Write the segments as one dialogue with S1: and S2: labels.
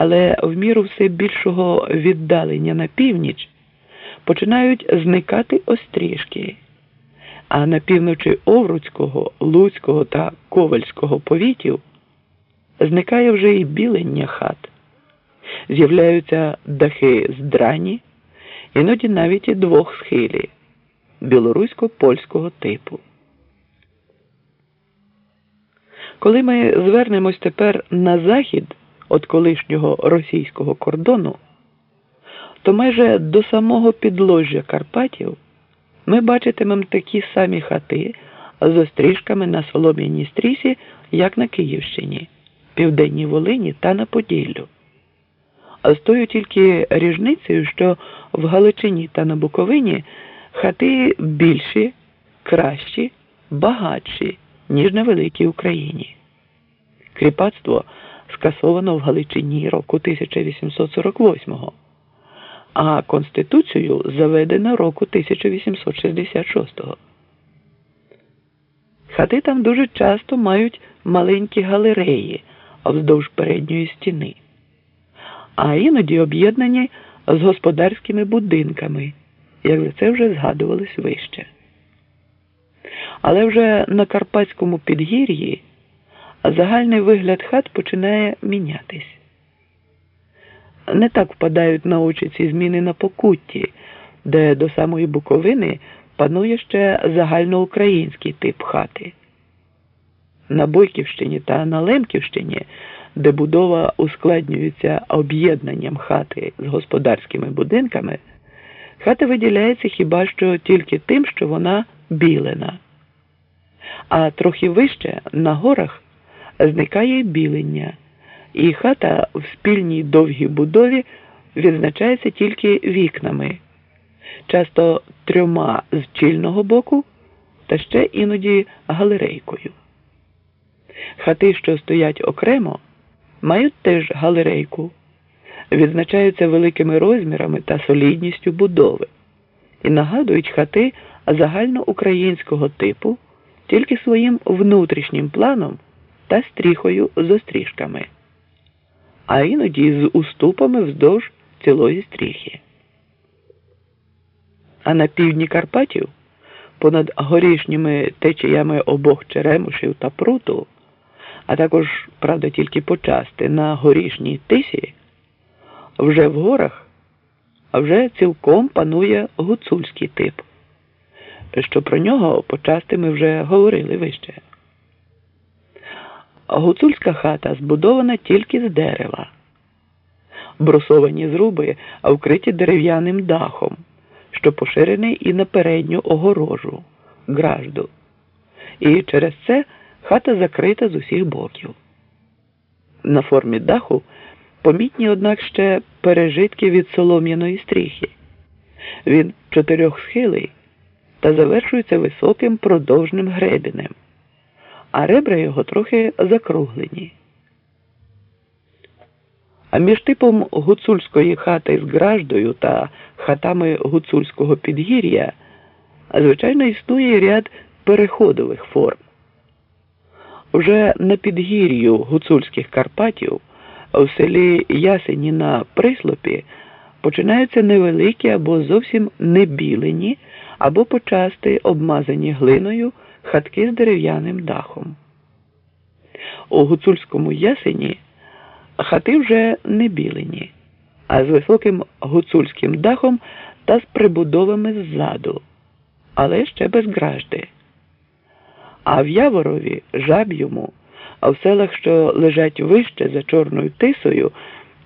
S1: але в міру все більшого віддалення на північ починають зникати острішки, а на півночі Овруцького, Луцького та Ковальського повітів зникає вже і білення хат. З'являються дахи з драні, іноді навіть і двох схилі білорусько-польського типу. Коли ми звернемось тепер на захід від колишнього російського кордону, то майже до самого підложжя Карпатів ми бачитимемо такі самі хати з остріжками на солом'яній стрісі, як на Київщині, Південній Волині та на Поділлю. А з тою тільки ріжницею, що в Галичині та на Буковині хати більші, кращі, багатші, ніж на великій Україні. Кріпацтво скасовано в Галичині року 1848-го, а Конституцію заведено року 1866-го. Хати там дуже часто мають маленькі галереї вздовж передньої стіни, а іноді об'єднані з господарськими будинками, як за це вже згадувалось вище. Але вже на Карпатському підгір'ї загальний вигляд хат починає мінятись. Не так впадають на очі ці зміни на покутті, де до самої Буковини панує ще загальноукраїнський тип хати. На Бойківщині та на Лемківщині, де будова ускладнюється об'єднанням хати з господарськими будинками, хата виділяється хіба що тільки тим, що вона білена. А трохи вище на горах зникає білення, і хата в спільній довгій будові відзначається тільки вікнами, часто трьома з чільного боку та ще іноді галерейкою. Хати, що стоять окремо, мають теж галерейку, відзначаються великими розмірами та солідністю будови і нагадують хати загальноукраїнського типу тільки своїм внутрішнім планом та стріхою з остріжками, а іноді з уступами вздовж цілої стріхи. А на півдні Карпатів, понад горішніми течіями обох черемушів та пруту, а також, правда, тільки почасти на горішній тисі, вже в горах, а вже цілком панує гуцульський тип, що про нього почасти ми вже говорили вище. Гуцульська хата збудована тільки з дерева, брусовані зруби, вкриті дерев'яним дахом, що поширений і на передню огорожу, гражду. І через це хата закрита з усіх боків. На формі даху помітні, однак, ще пережитки від солом'яної стріхи. Він чотирьохсхилий та завершується високим продовжним гребінем а ребра його трохи закруглені. А між типом гуцульської хати з граждою та хатами гуцульського підгір'я, звичайно, існує ряд переходових форм. Вже на підгір'ю гуцульських Карпатів в селі Ясені на Прислопі починаються невеликі або зовсім небілені, або почасти обмазані глиною хатки з дерев'яним дахом. У гуцульському ясені хати вже не білені, а з високим гуцульським дахом та з прибудовами ззаду, але ще без гражди. А в Яворові, Жаб'йому, а в селах, що лежать вище за Чорною тисою,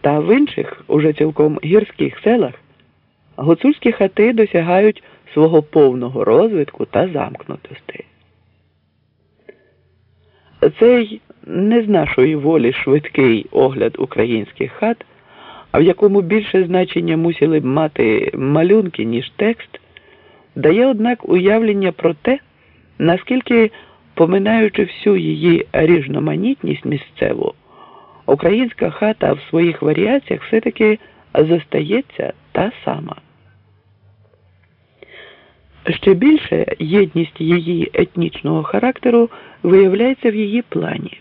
S1: та в інших, уже цілком гірських селах, гуцульські хати досягають свого повного розвитку та замкнутості. Цей не з нашої волі швидкий огляд українських хат, а в якому більше значення мусили б мати малюнки, ніж текст, дає, однак, уявлення про те, наскільки, поминаючи всю її різноманітність місцеву, українська хата в своїх варіаціях все-таки зостається та сама. Ще більше єдність її етнічного характеру виявляється в її плані.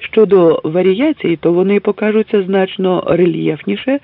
S1: Щодо варіацій, то вони покажуться значно рельєфніше